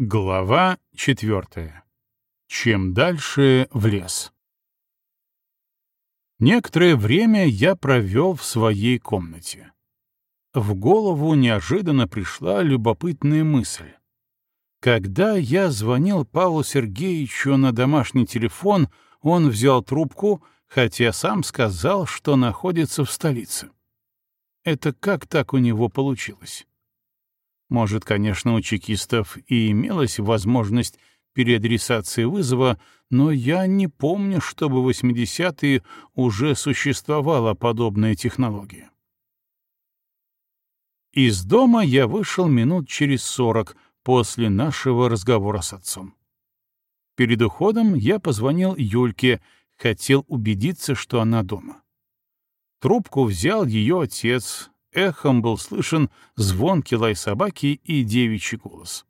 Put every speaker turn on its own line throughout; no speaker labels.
Глава четвертая. Чем дальше в лес. Некоторое время я провел в своей комнате. В голову неожиданно пришла любопытная мысль. Когда я звонил Павлу Сергеевичу на домашний телефон, он взял трубку, хотя сам сказал, что находится в столице. Это как так у него получилось? Может, конечно, у чекистов и имелась возможность переадресации вызова, но я не помню, чтобы в 80-е уже существовала подобная технология. Из дома я вышел минут через сорок после нашего разговора с отцом. Перед уходом я позвонил Юльке, хотел убедиться, что она дома. Трубку взял ее отец, эхом был слышен звонкий лай собаки и девичий голос.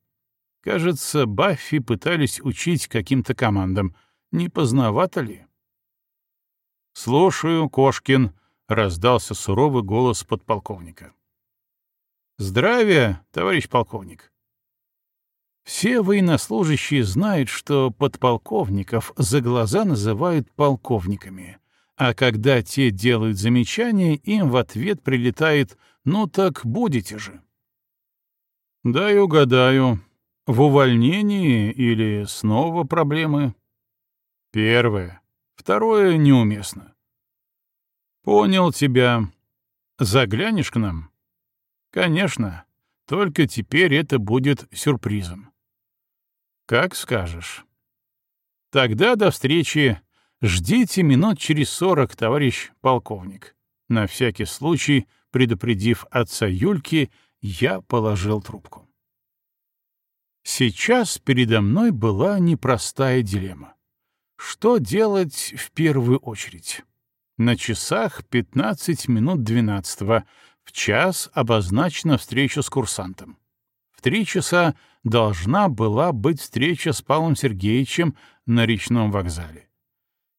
Кажется, Баффи пытались учить каким-то командам. Не поздновато ли? «Слушаю, Кошкин», — раздался суровый голос подполковника. «Здравия, товарищ полковник». Все военнослужащие знают, что подполковников за глаза называют полковниками — а когда те делают замечания, им в ответ прилетает «ну так будете же». Дай угадаю, в увольнении или снова проблемы? Первое. Второе неуместно. Понял тебя. Заглянешь к нам? Конечно. Только теперь это будет сюрпризом. Как скажешь. Тогда до встречи «Ждите минут через сорок, товарищ полковник». На всякий случай, предупредив отца Юльки, я положил трубку. Сейчас передо мной была непростая дилемма. Что делать в первую очередь? На часах 15 минут 12 в час обозначена встреча с курсантом. В три часа должна была быть встреча с Павлом Сергеевичем на речном вокзале.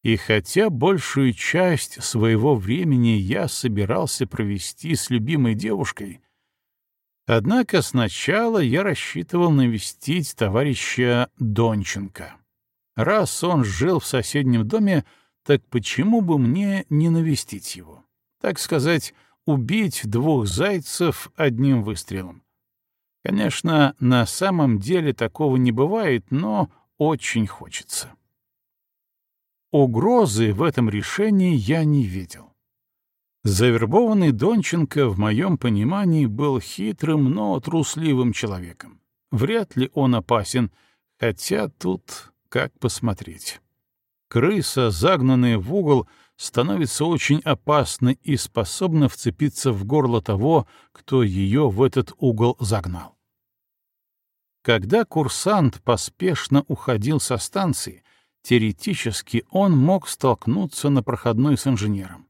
И хотя большую часть своего времени я собирался провести с любимой девушкой, однако сначала я рассчитывал навестить товарища Донченко. Раз он жил в соседнем доме, так почему бы мне не навестить его? Так сказать, убить двух зайцев одним выстрелом. Конечно, на самом деле такого не бывает, но очень хочется. Угрозы в этом решении я не видел. Завербованный Донченко, в моем понимании, был хитрым, но трусливым человеком. Вряд ли он опасен, хотя тут как посмотреть. Крыса, загнанная в угол, становится очень опасной и способна вцепиться в горло того, кто ее в этот угол загнал. Когда курсант поспешно уходил со станции, Теоретически он мог столкнуться на проходной с инженером.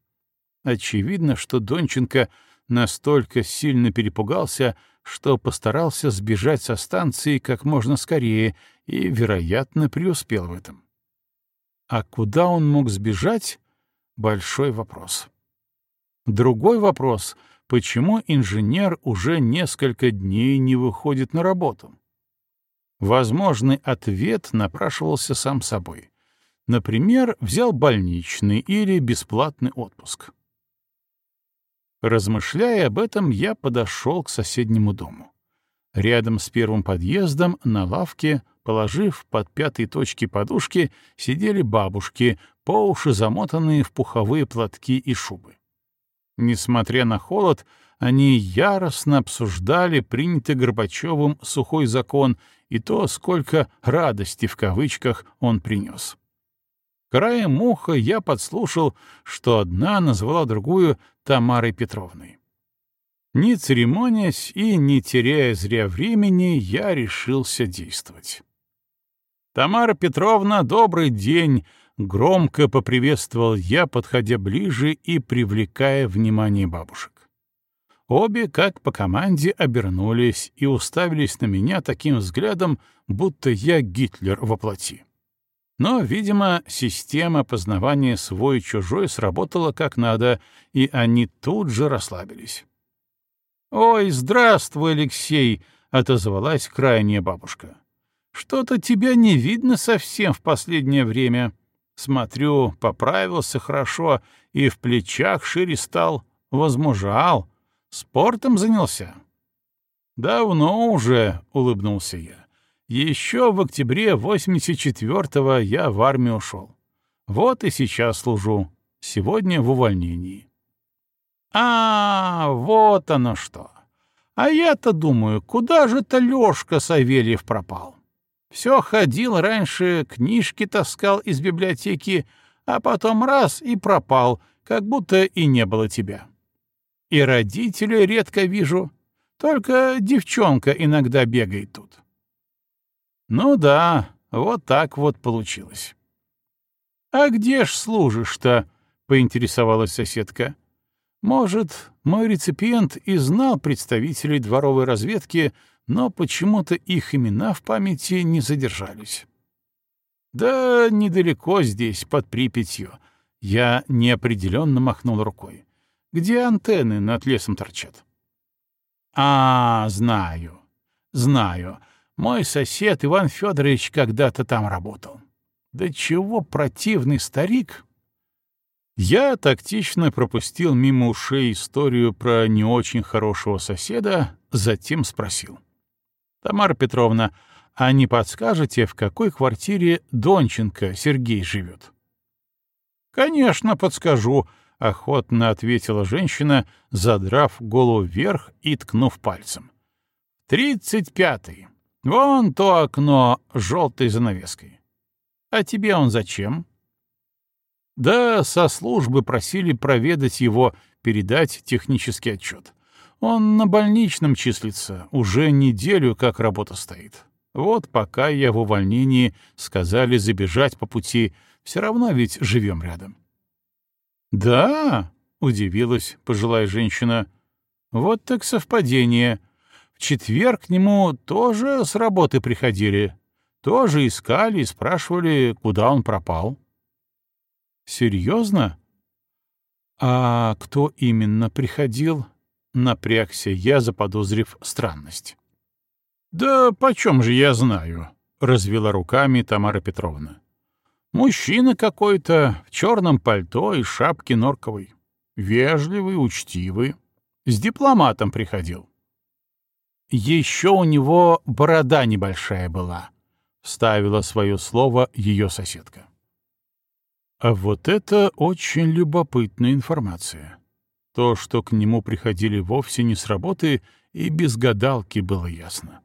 Очевидно, что Донченко настолько сильно перепугался, что постарался сбежать со станции как можно скорее и, вероятно, преуспел в этом. А куда он мог сбежать — большой вопрос. Другой вопрос — почему инженер уже несколько дней не выходит на работу? Возможный ответ напрашивался сам собой. Например, взял больничный или бесплатный отпуск. Размышляя об этом, я подошел к соседнему дому. Рядом с первым подъездом на лавке, положив под пятой точки подушки, сидели бабушки, по уши замотанные в пуховые платки и шубы. Несмотря на холод, они яростно обсуждали принятый Горбачевым сухой закон и то, сколько «радости» в кавычках он принес. Краем уха я подслушал, что одна назвала другую Тамарой Петровной. Не церемонясь и не теряя зря времени, я решился действовать. «Тамара Петровна, добрый день!» — громко поприветствовал я, подходя ближе и привлекая внимание бабушек. Обе, как по команде, обернулись и уставились на меня таким взглядом, будто я Гитлер во плоти. Но, видимо, система познавания свой-чужой сработала как надо, и они тут же расслабились. «Ой, здравствуй, Алексей!» — отозвалась крайняя бабушка. Что-то тебя не видно совсем в последнее время. Смотрю, поправился хорошо и в плечах шире стал, возмужал, спортом занялся. Давно уже, — улыбнулся я. Еще в октябре 84-го я в армию ушел. Вот и сейчас служу. Сегодня в увольнении. А, вот оно что. А я-то думаю, куда же-то Лёшка Савельев пропал? Все ходил раньше, книжки таскал из библиотеки, а потом раз и пропал, как будто и не было тебя. И родителей редко вижу, только девчонка иногда бегает тут. Ну да, вот так вот получилось. «А где ж служишь-то?» — поинтересовалась соседка. «Может, мой реципиент и знал представителей дворовой разведки, но почему-то их имена в памяти не задержались. Да недалеко здесь, под Припятью. Я неопределенно махнул рукой. Где антенны над лесом торчат? А, знаю, знаю. Мой сосед Иван Федорович когда-то там работал. Да чего противный старик! Я тактично пропустил мимо ушей историю про не очень хорошего соседа, затем спросил. — Тамара Петровна, а не подскажете, в какой квартире Донченко Сергей живет? Конечно, подскажу, охотно ответила женщина, задрав голову вверх и ткнув пальцем. Тридцать пятый. Вон то окно с желтой занавеской. А тебе он зачем? Да, со службы просили проведать его, передать технический отчет. Он на больничном числится, уже неделю как работа стоит. Вот пока я в увольнении сказали забежать по пути, все равно ведь живем рядом. «Да?» — удивилась пожилая женщина. «Вот так совпадение. В четверг к нему тоже с работы приходили. Тоже искали и спрашивали, куда он пропал». «Серьезно? А кто именно приходил?» Напрягся я, заподозрив странность. «Да почем же я знаю?» — развела руками Тамара Петровна. «Мужчина какой-то в черном пальто и шапке норковой. Вежливый, учтивый. С дипломатом приходил». «Еще у него борода небольшая была», — вставила свое слово ее соседка. А вот это очень любопытная информация. То, что к нему приходили вовсе не с работы, и без гадалки было ясно.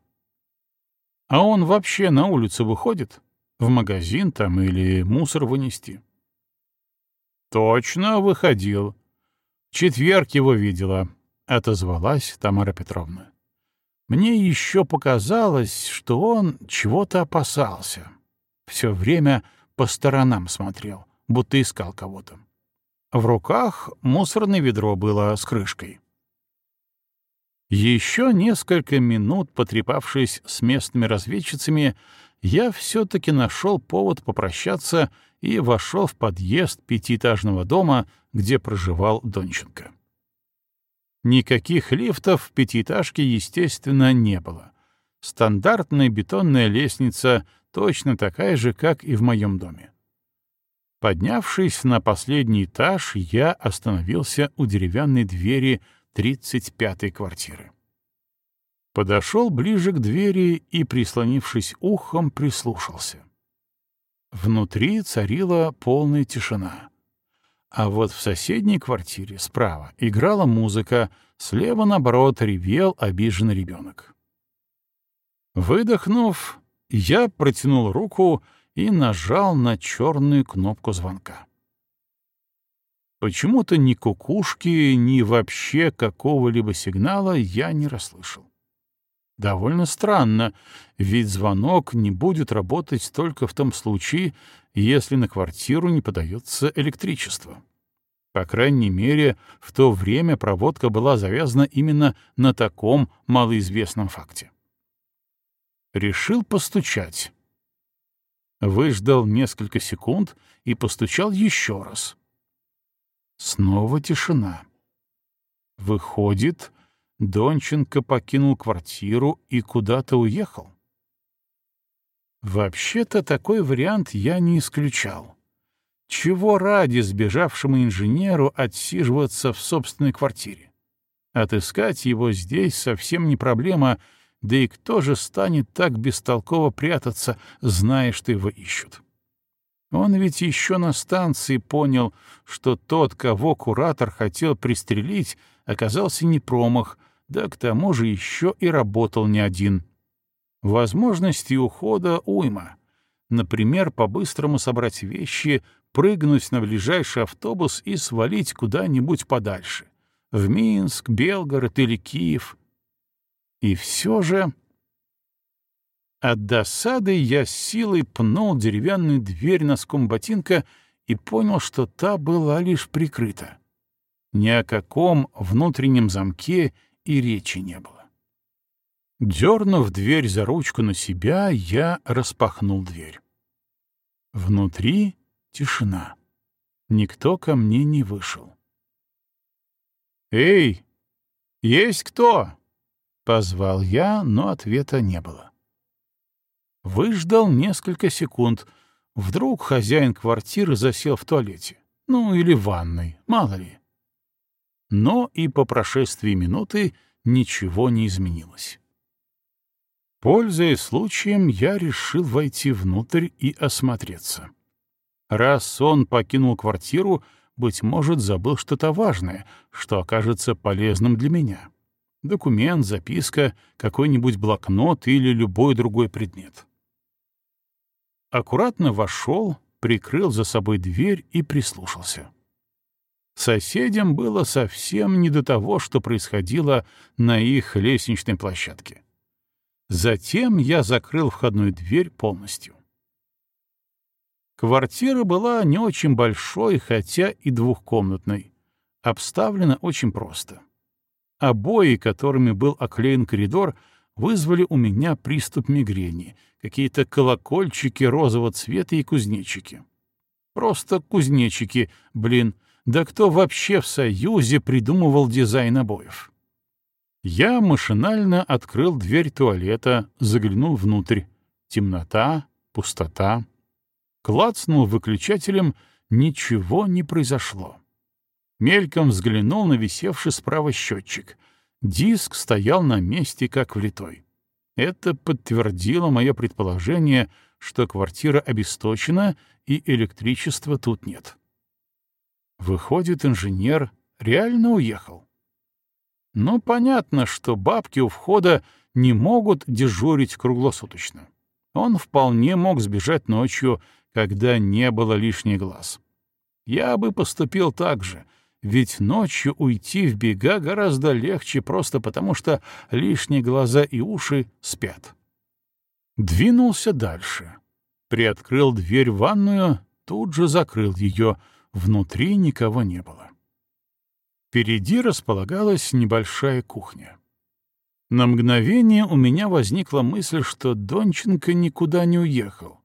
А он вообще на улицу выходит? В магазин там или мусор вынести? Точно выходил. В четверг его видела, — отозвалась Тамара Петровна. Мне еще показалось, что он чего-то опасался. Все время по сторонам смотрел, будто искал кого-то. В руках мусорное ведро было с крышкой. Еще несколько минут, потрепавшись с местными разведчицами, я все-таки нашел повод попрощаться и вошел в подъезд пятиэтажного дома, где проживал Донченко. Никаких лифтов в пятиэтажке, естественно, не было. Стандартная бетонная лестница, точно такая же, как и в моем доме. Поднявшись на последний этаж, я остановился у деревянной двери 35-й квартиры. Подошел ближе к двери и, прислонившись ухом, прислушался. Внутри царила полная тишина. А вот в соседней квартире справа играла музыка, слева, наоборот, ревел обиженный ребенок. Выдохнув, я протянул руку и нажал на черную кнопку звонка. Почему-то ни кукушки, ни вообще какого-либо сигнала я не расслышал. Довольно странно, ведь звонок не будет работать только в том случае, если на квартиру не подается электричество. По крайней мере, в то время проводка была завязана именно на таком малоизвестном факте. Решил постучать выждал несколько секунд и постучал еще раз. Снова тишина. Выходит, Донченко покинул квартиру и куда-то уехал. Вообще-то такой вариант я не исключал. Чего ради сбежавшему инженеру отсиживаться в собственной квартире? Отыскать его здесь совсем не проблема, да и кто же станет так бестолково прятаться, зная, что его ищут? Он ведь еще на станции понял, что тот, кого куратор хотел пристрелить, оказался не промах, да к тому же еще и работал не один. Возможности ухода уйма. Например, по-быстрому собрать вещи, прыгнуть на ближайший автобус и свалить куда-нибудь подальше. В Минск, Белгород или Киев. И все же... От досады я силой пнул деревянную дверь носком ботинка и понял, что та была лишь прикрыта. Ни о каком внутреннем замке и речи не было. Дернув дверь за ручку на себя, я распахнул дверь. Внутри тишина. Никто ко мне не вышел. «Эй, есть кто?» — позвал я, но ответа не было. Выждал несколько секунд. Вдруг хозяин квартиры засел в туалете. Ну, или в ванной, мало ли. Но и по прошествии минуты ничего не изменилось. Пользуясь случаем, я решил войти внутрь и осмотреться. Раз он покинул квартиру, быть может, забыл что-то важное, что окажется полезным для меня. Документ, записка, какой-нибудь блокнот или любой другой предмет. Аккуратно вошел, прикрыл за собой дверь и прислушался. Соседям было совсем не до того, что происходило на их лестничной площадке. Затем я закрыл входную дверь полностью. Квартира была не очень большой, хотя и двухкомнатной. Обставлена очень просто. Обои, которыми был оклеен коридор, вызвали у меня приступ мигрени, какие-то колокольчики розового цвета и кузнечики. Просто кузнечики, блин, да кто вообще в Союзе придумывал дизайн обоев? Я машинально открыл дверь туалета, заглянул внутрь. Темнота, пустота. Клацнул выключателем, ничего не произошло. Мельком взглянул на висевший справа счетчик. Диск стоял на месте, как влитой. Это подтвердило мое предположение, что квартира обесточена и электричества тут нет. Выходит, инженер реально уехал. Но понятно, что бабки у входа не могут дежурить круглосуточно. Он вполне мог сбежать ночью, когда не было лишних глаз. Я бы поступил так же, ведь ночью уйти в бега гораздо легче просто потому, что лишние глаза и уши спят. Двинулся дальше. Приоткрыл дверь в ванную, тут же закрыл ее — Внутри никого не было. Впереди располагалась небольшая кухня. На мгновение у меня возникла мысль, что Донченко никуда не уехал.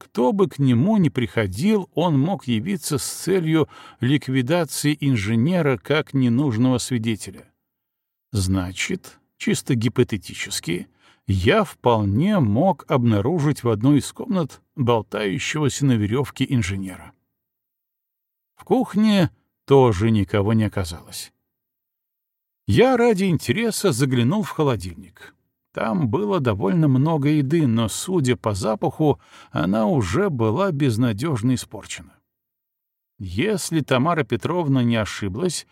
Кто бы к нему ни приходил, он мог явиться с целью ликвидации инженера как ненужного свидетеля. Значит, чисто гипотетически, я вполне мог обнаружить в одной из комнат болтающегося на веревке инженера. В кухне тоже никого не оказалось. Я ради интереса заглянул в холодильник. Там было довольно много еды, но, судя по запаху, она уже была безнадежно испорчена. Если Тамара Петровна не ошиблась,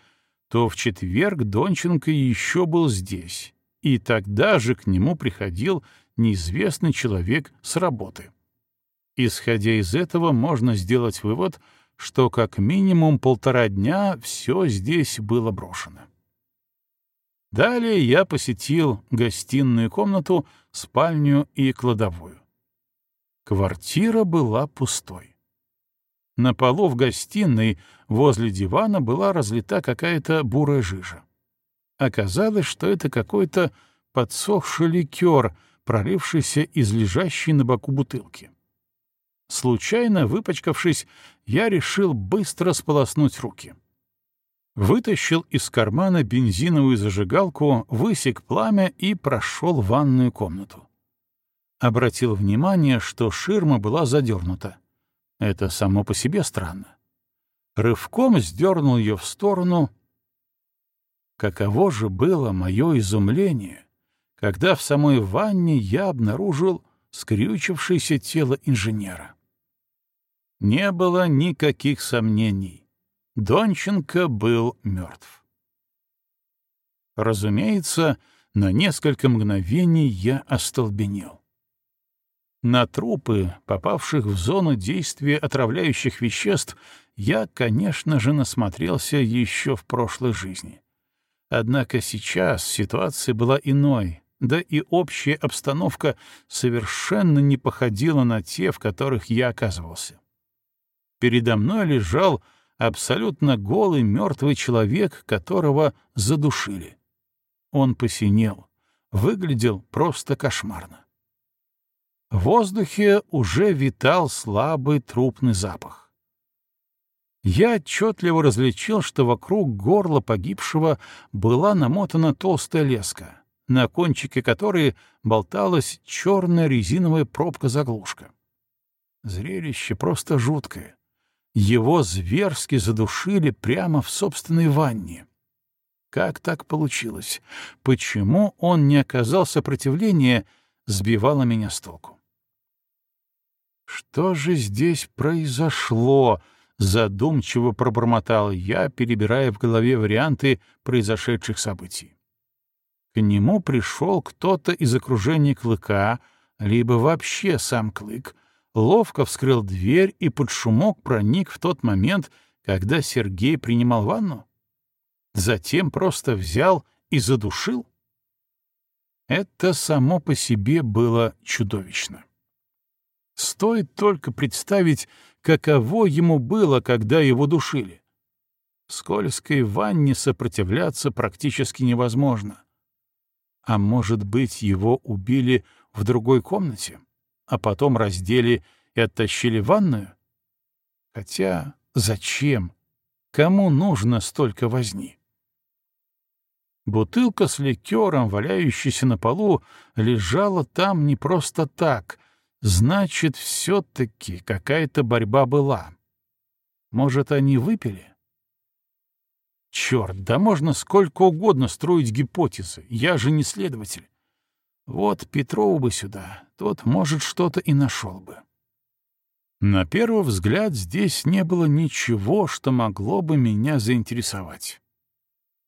то в четверг Донченко еще был здесь, и тогда же к нему приходил неизвестный человек с работы. Исходя из этого, можно сделать вывод — что как минимум полтора дня все здесь было брошено. Далее я посетил гостиную комнату, спальню и кладовую. Квартира была пустой. На полу в гостиной возле дивана была разлита какая-то бурая жижа. Оказалось, что это какой-то подсохший ликер, пролившийся из лежащей на боку бутылки. Случайно выпачкавшись, я решил быстро сполоснуть руки. Вытащил из кармана бензиновую зажигалку, высек пламя и прошел ванную комнату. Обратил внимание, что ширма была задернута. Это само по себе странно. Рывком сдернул ее в сторону. Каково же было мое изумление, когда в самой ванне я обнаружил скрючившееся тело инженера. Не было никаких сомнений. Донченко был мертв. Разумеется, на несколько мгновений я остолбенел. На трупы, попавших в зону действия отравляющих веществ, я, конечно же, насмотрелся еще в прошлой жизни. Однако сейчас ситуация была иной, да и общая обстановка совершенно не походила на те, в которых я оказывался. Передо мной лежал абсолютно голый мертвый человек, которого задушили. Он посинел, выглядел просто кошмарно. В воздухе уже витал слабый трупный запах. Я отчетливо различил, что вокруг горла погибшего была намотана толстая леска, на кончике которой болталась черная резиновая пробка-заглушка. Зрелище просто жуткое. Его зверски задушили прямо в собственной ванне. Как так получилось? Почему он не оказал сопротивления, сбивало меня с толку. «Что же здесь произошло?» — задумчиво пробормотал я, перебирая в голове варианты произошедших событий. К нему пришел кто-то из окружения клыка, либо вообще сам клык, ловко вскрыл дверь и под шумок проник в тот момент, когда Сергей принимал ванну? Затем просто взял и задушил? Это само по себе было чудовищно. Стоит только представить, каково ему было, когда его душили. В скользкой ванне сопротивляться практически невозможно. А может быть, его убили в другой комнате, а потом раздели и оттащили в ванную? Хотя зачем? Кому нужно столько возни? Бутылка с ликером, валяющаяся на полу, лежала там не просто так — Значит, все-таки какая-то борьба была. Может, они выпили? Черт, да можно сколько угодно строить гипотезы. Я же не следователь. Вот Петрову бы сюда, тот, может, что-то и нашел бы. На первый взгляд здесь не было ничего, что могло бы меня заинтересовать.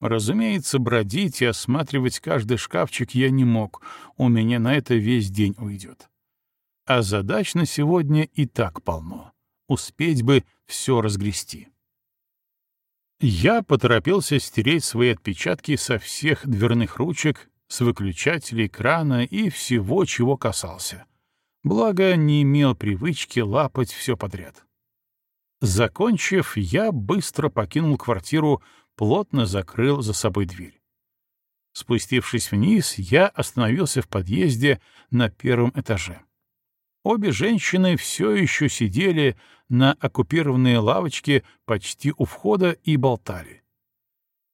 Разумеется, бродить и осматривать каждый шкафчик я не мог, у меня на это весь день уйдет. А задач на сегодня и так полно. Успеть бы все разгрести. Я поторопился стереть свои отпечатки со всех дверных ручек, с выключателей крана и всего, чего касался. Благо, не имел привычки лапать все подряд. Закончив, я быстро покинул квартиру, плотно закрыл за собой дверь. Спустившись вниз, я остановился в подъезде на первом этаже. Обе женщины все еще сидели на оккупированной лавочке почти у входа и болтали.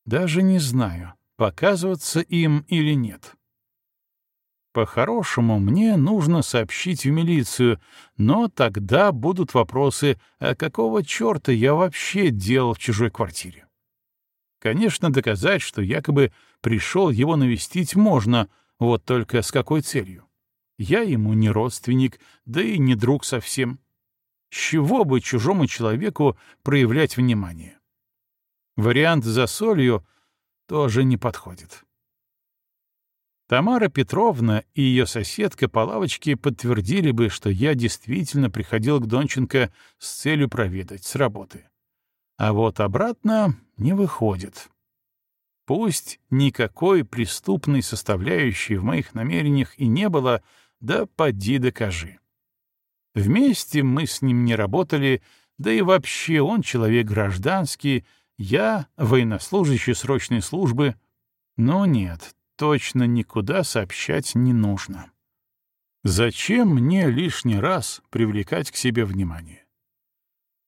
Даже не знаю, показываться им или нет. По-хорошему, мне нужно сообщить в милицию, но тогда будут вопросы, а какого черта я вообще делал в чужой квартире? Конечно, доказать, что якобы пришел его навестить можно, вот только с какой целью? Я ему не родственник, да и не друг совсем. С чего бы чужому человеку проявлять внимание? Вариант за солью тоже не подходит. Тамара Петровна и ее соседка по лавочке подтвердили бы, что я действительно приходил к Донченко с целью проведать с работы. А вот обратно не выходит. Пусть никакой преступной составляющей в моих намерениях и не было, да поди докажи. Вместе мы с ним не работали, да и вообще он человек гражданский, я военнослужащий срочной службы. Но нет, точно никуда сообщать не нужно. Зачем мне лишний раз привлекать к себе внимание?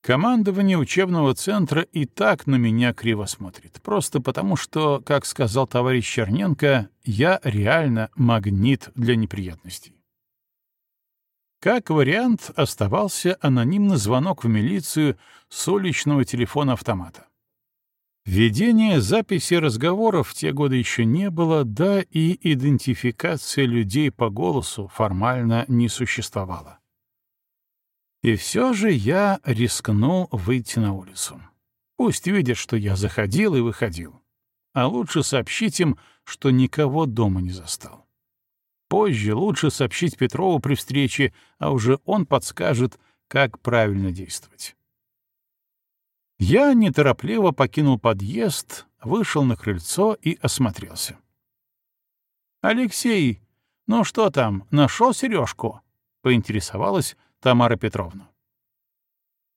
Командование учебного центра и так на меня криво смотрит, просто потому что, как сказал товарищ Черненко, я реально магнит для неприятностей. Как вариант, оставался анонимный звонок в милицию с уличного телефона-автомата. Ведения записи разговоров в те годы еще не было, да и идентификация людей по голосу формально не существовала. И все же я рискнул выйти на улицу. Пусть видят, что я заходил и выходил. А лучше сообщить им, что никого дома не застал. Позже лучше сообщить Петрову при встрече, а уже он подскажет, как правильно действовать. Я неторопливо покинул подъезд, вышел на крыльцо и осмотрелся. «Алексей, ну что там, нашел сережку?» — поинтересовалась Тамара Петровна.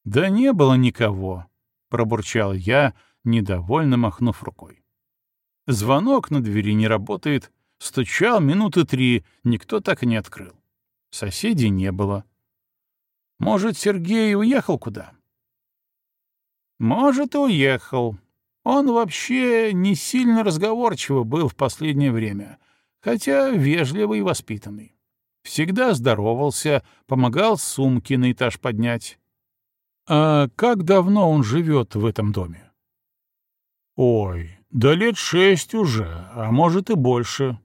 «Да не было никого», — пробурчал я, недовольно махнув рукой. Звонок на двери не работает, стучал минуты три, никто так и не открыл. Соседей не было. Может, Сергей уехал куда? Может, и уехал. Он вообще не сильно разговорчивый был в последнее время, хотя вежливый и воспитанный. Всегда здоровался, помогал сумки на этаж поднять. А как давно он живет в этом доме? Ой, да лет шесть уже, а может и больше.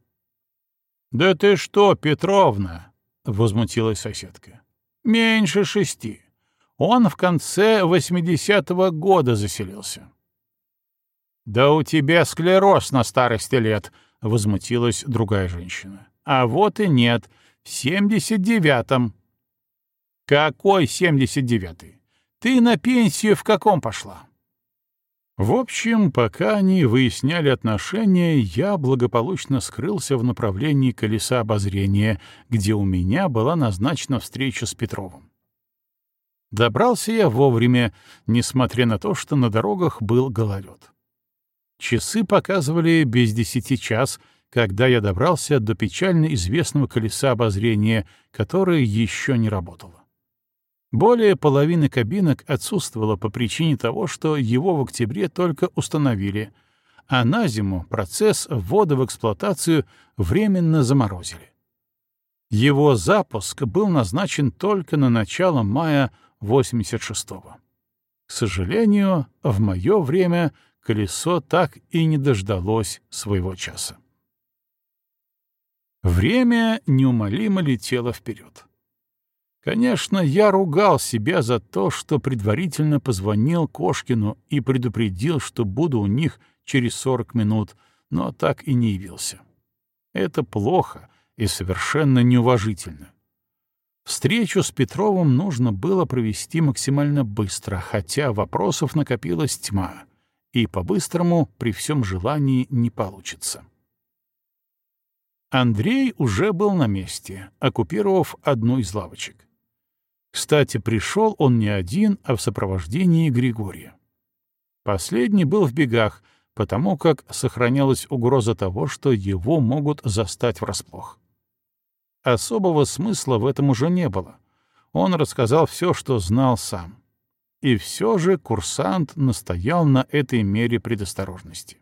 Да ты что, Петровна? — возмутилась соседка. Меньше шести. Он в конце 80-го года заселился. «Да у тебя склероз на старости лет», — возмутилась другая женщина. «А вот и нет, в 79-м». «Какой 79-й? Ты на пенсию в каком пошла?» В общем, пока они выясняли отношения, я благополучно скрылся в направлении колеса обозрения, где у меня была назначена встреча с Петровым. Добрался я вовремя, несмотря на то, что на дорогах был гололед. Часы показывали без десяти час, когда я добрался до печально известного колеса обозрения, которое еще не работало. Более половины кабинок отсутствовало по причине того, что его в октябре только установили, а на зиму процесс ввода в эксплуатацию временно заморозили. Его запуск был назначен только на начало мая 86-го. К сожалению, в мое время колесо так и не дождалось своего часа. Время неумолимо летело вперед. Конечно, я ругал себя за то, что предварительно позвонил Кошкину и предупредил, что буду у них через 40 минут, но так и не явился. Это плохо и совершенно неуважительно. Встречу с Петровым нужно было провести максимально быстро, хотя вопросов накопилась тьма, и по-быстрому при всем желании не получится. Андрей уже был на месте, оккупировав одну из лавочек. Кстати, пришел он не один, а в сопровождении Григория. Последний был в бегах, потому как сохранялась угроза того, что его могут застать врасплох. Особого смысла в этом уже не было. Он рассказал все, что знал сам. И все же курсант настоял на этой мере предосторожности.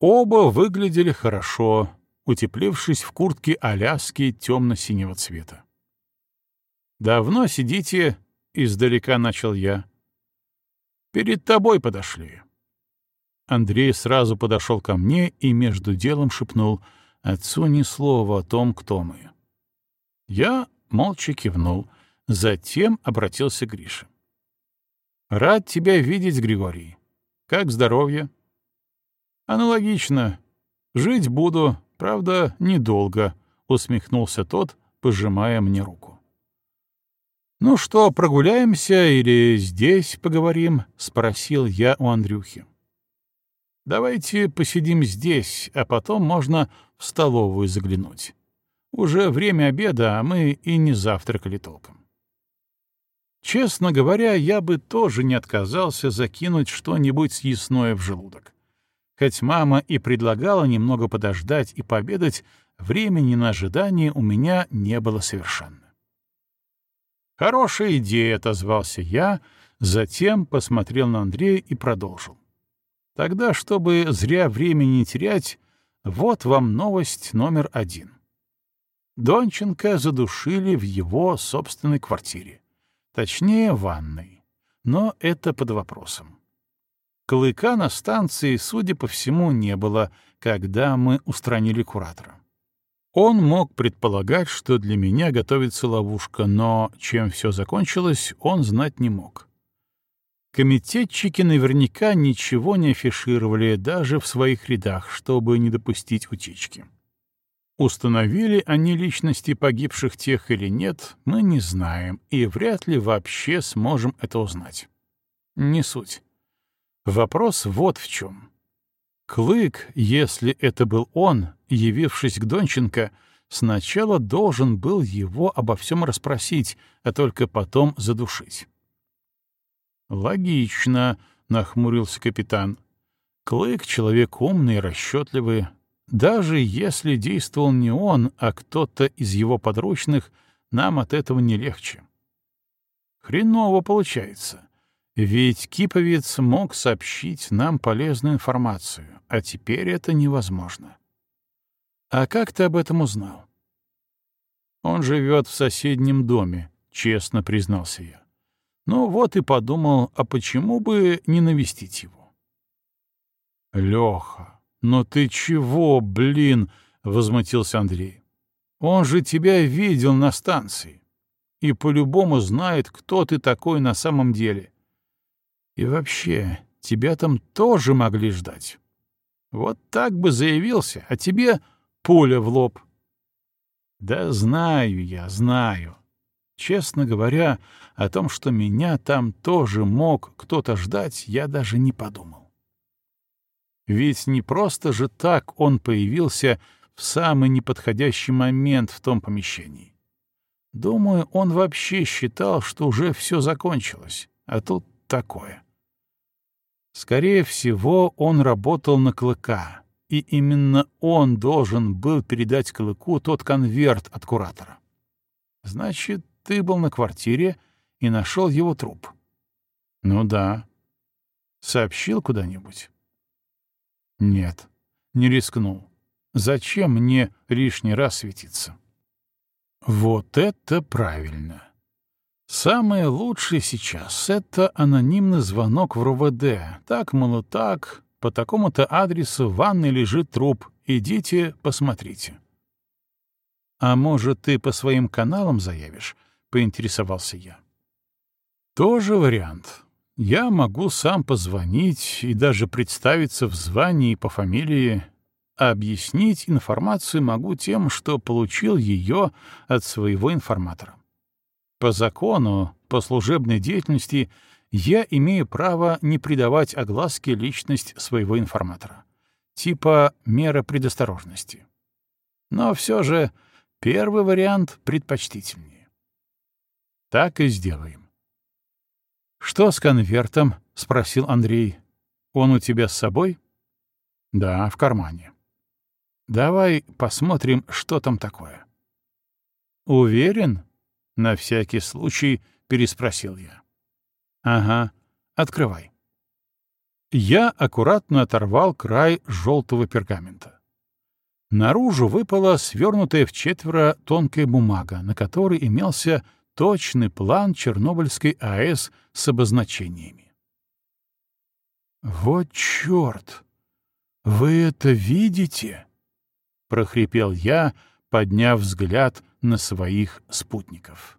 Оба выглядели хорошо, утеплившись в куртке Аляски темно-синего цвета. «Давно сидите?» — издалека начал я. «Перед тобой подошли». Андрей сразу подошел ко мне и между делом шепнул — Отцу ни слова о том, кто мы. Я молча кивнул, затем обратился к Грише. «Рад тебя видеть, Григорий. Как здоровье?» «Аналогично. Жить буду, правда, недолго», — усмехнулся тот, пожимая мне руку. «Ну что, прогуляемся или здесь поговорим?» — спросил я у Андрюхи. Давайте посидим здесь, а потом можно в столовую заглянуть. Уже время обеда, а мы и не завтракали толком. Честно говоря, я бы тоже не отказался закинуть что-нибудь съестное в желудок. Хоть мама и предлагала немного подождать и пообедать, времени на ожидание у меня не было совершенно. «Хорошая идея», — отозвался я, затем посмотрел на Андрея и продолжил. Тогда, чтобы зря времени не терять, вот вам новость номер один. Донченко задушили в его собственной квартире. Точнее, ванной. Но это под вопросом. Клыка на станции, судя по всему, не было, когда мы устранили куратора. Он мог предполагать, что для меня готовится ловушка, но чем все закончилось, он знать не мог. Комитетчики наверняка ничего не афишировали даже в своих рядах, чтобы не допустить утечки. Установили они личности погибших тех или нет, мы не знаем и вряд ли вообще сможем это узнать. Не суть. Вопрос вот в чем. Клык, если это был он, явившись к Донченко, сначала должен был его обо всем расспросить, а только потом задушить. «Логично», — нахмурился капитан. «Клык — человек умный и расчетливый. Даже если действовал не он, а кто-то из его подручных, нам от этого не легче». «Хреново получается. Ведь Киповец мог сообщить нам полезную информацию, а теперь это невозможно. А как ты об этом узнал? Он живет в соседнем доме, честно признался я. Ну вот и подумал, а почему бы не навестить его? Леха, но ты чего, блин, возмутился Андрей. Он же тебя видел на станции и по-любому знает, кто ты такой на самом деле. И вообще, тебя там тоже могли ждать. Вот так бы заявился, а тебе пуля в лоб. Да знаю я, знаю. Честно говоря, о том, что меня там тоже мог кто-то ждать, я даже не подумал. Ведь не просто же так он появился в самый неподходящий момент в том помещении. Думаю, он вообще считал, что уже все закончилось, а тут такое. Скорее всего, он работал на Клыка, и именно он должен был передать Клыку тот конверт от куратора. Значит, ты был на квартире и нашел его труп. Ну да. Сообщил куда-нибудь? Нет, не рискнул. Зачем мне лишний раз светиться? Вот это правильно. Самое лучшее сейчас — это анонимный звонок в РУВД. Так, мол, так, по такому-то адресу в ванной лежит труп. Идите, посмотрите. «А может, ты по своим каналам заявишь?» — поинтересовался я. «Тоже вариант. Я могу сам позвонить и даже представиться в звании по фамилии, объяснить информацию могу тем, что получил ее от своего информатора. По закону, по служебной деятельности я имею право не придавать огласке личность своего информатора. Типа мера предосторожности. Но все же первый вариант предпочтительнее. Так и сделаем. «Что с конвертом?» — спросил Андрей. «Он у тебя с собой?» «Да, в кармане». «Давай посмотрим, что там такое». «Уверен?» — на всякий случай переспросил я. «Ага, открывай». Я аккуратно оторвал край желтого пергамента. Наружу выпала свернутая в четверо тонкая бумага, на которой имелся точный план Чернобыльской АЭС с обозначениями. «Вот черт! Вы это видите?» — прохрипел я, подняв взгляд на своих спутников.